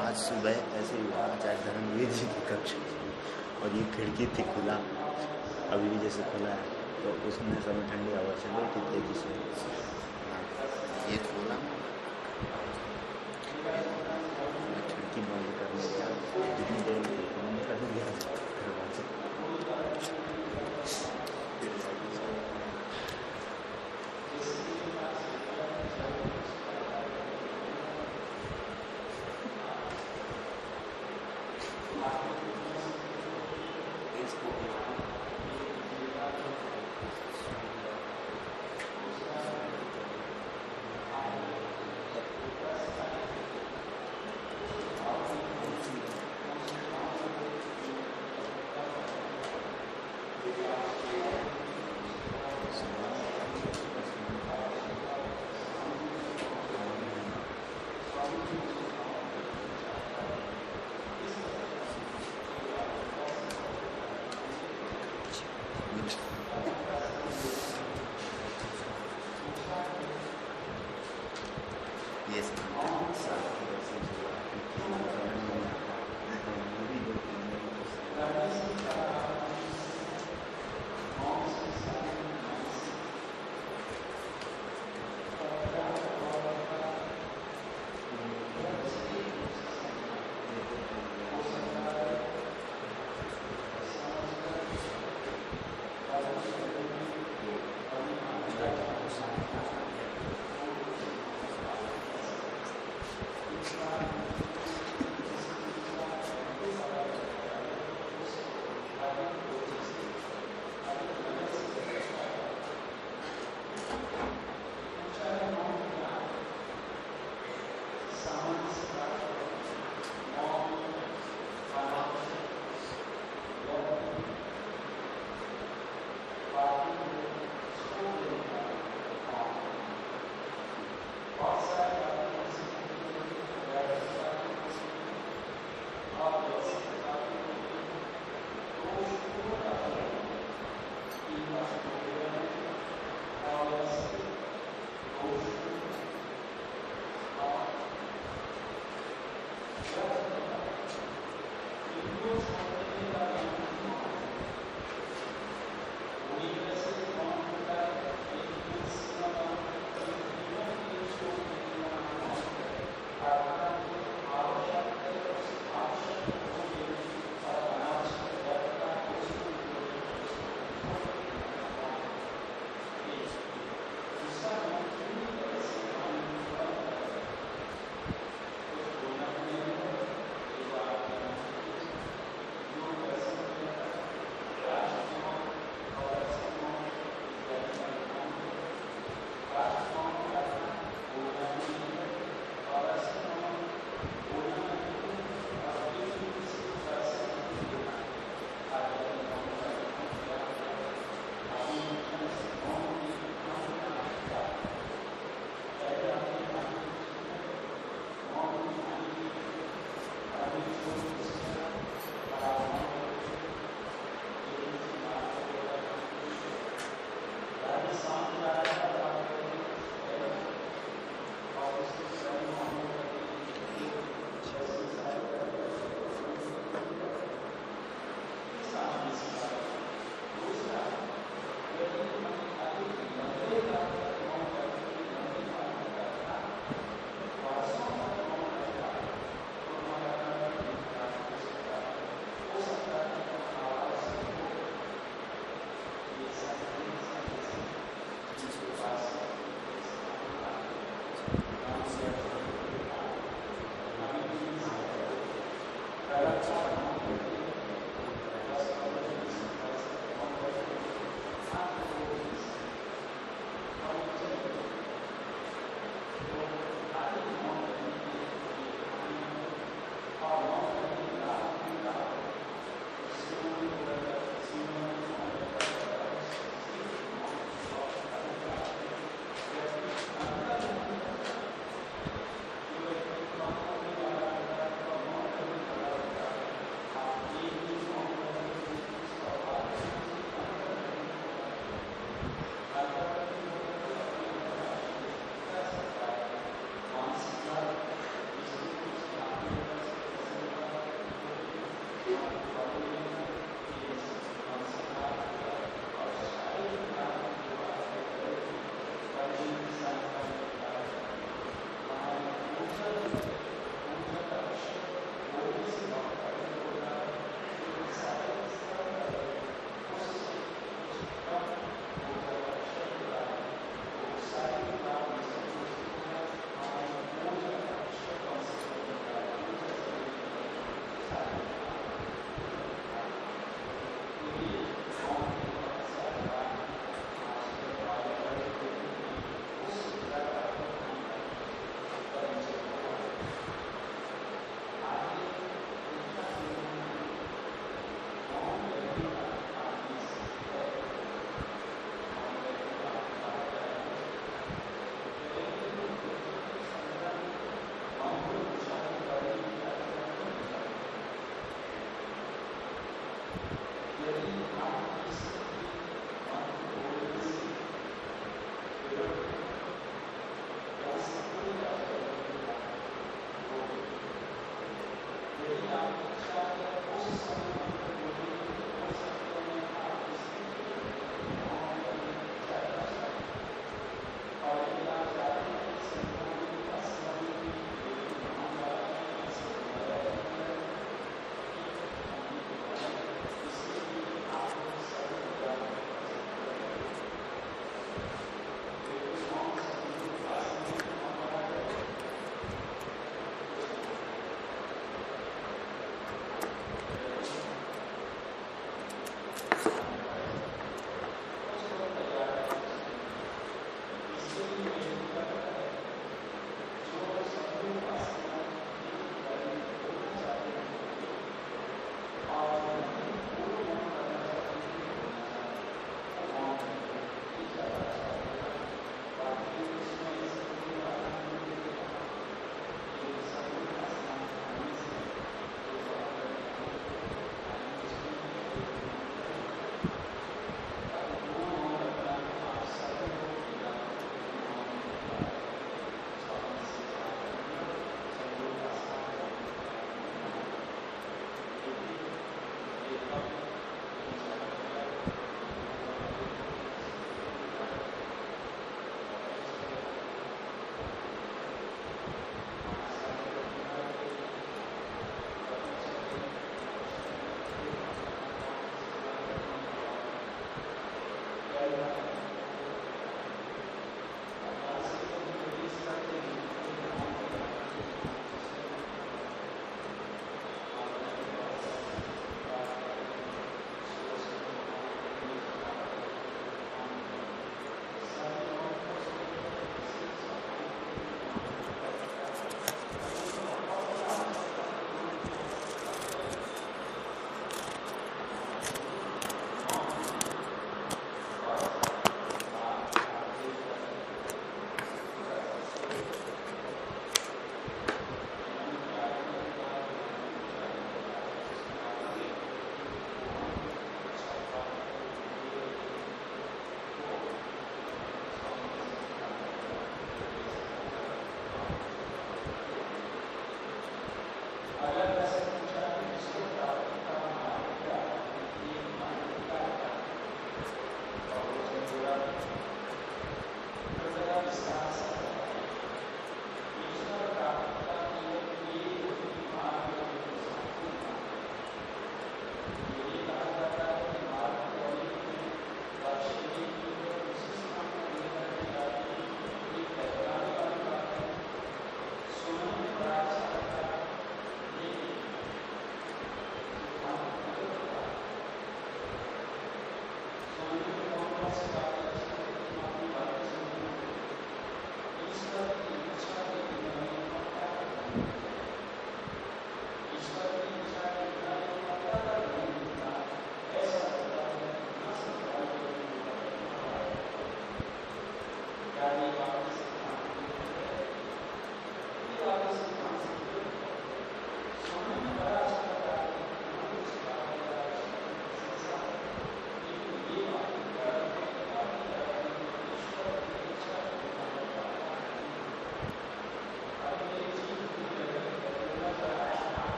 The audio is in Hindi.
आज सुबह ऐसे धर्मवीर जी खिड़की थी खुला अभी भी जैसे खुला है। तो उसमें समय ठंडी हवा चल से। हाँ, ये खोला